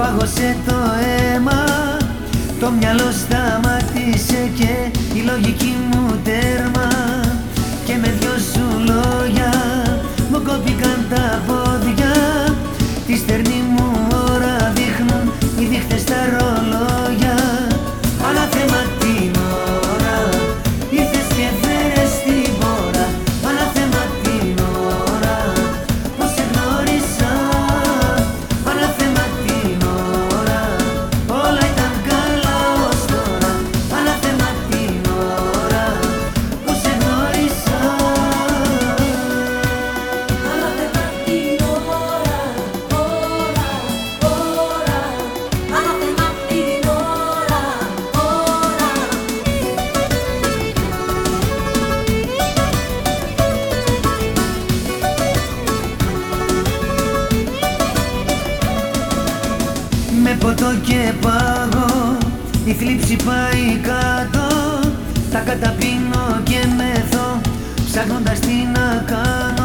πάγωσε το αίμα. Το μυαλό σταμάτησε και η λογική μου δεν ποτό και πάγω Η θλίψη πάει κάτω. Τα καταπίνω και μεθώ Ψάχνοντας τι να κάνω